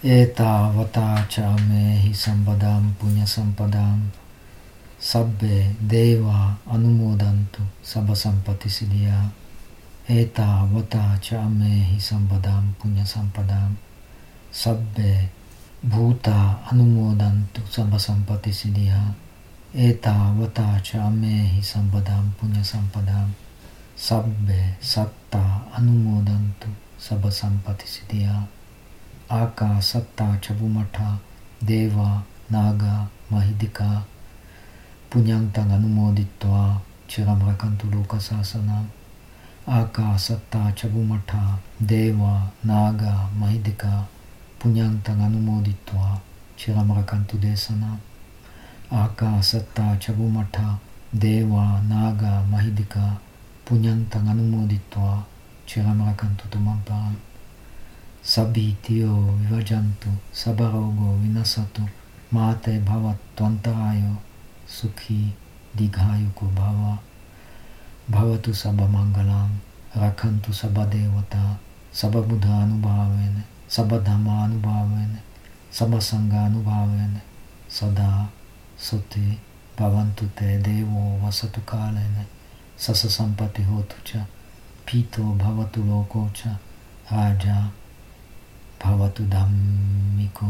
Eta vata cha mehi sambadam punya sampadam sabbe deva anumodantu sabba sampati siddhya. Eta vata cha mehi sambadam punya sampadam sabbe bhuta anumodantu sabba sampati siddhya. Eta vata cha mehi sambadam punya sampadam sabbe satta anumodantu sabba sampati siddhya. Aka satta chabumata deva naga mahidika punyantang anumoditva chiram rakantu loka sasana aka satta chabumata deva naga mahidika punyantang anumoditva chiram rakantu desana aka satta chabumata deva naga mahidika punyantang anumoditva chiram rakantu tumampam sabitiyo vivajantu sabarogo vinasatu mate bhavat tvantarayo sukhi digayuko bhava bhavatu sabha mangalam rakhantu sabha devata sabha buddha anubhavene sabha dhamma anubhavene sabha sangha anubhavene sada suti bhavantu te devo vasatu kalene sasa sampati hotu cha pito bhavatu loko cha raja bhavatu dhammiko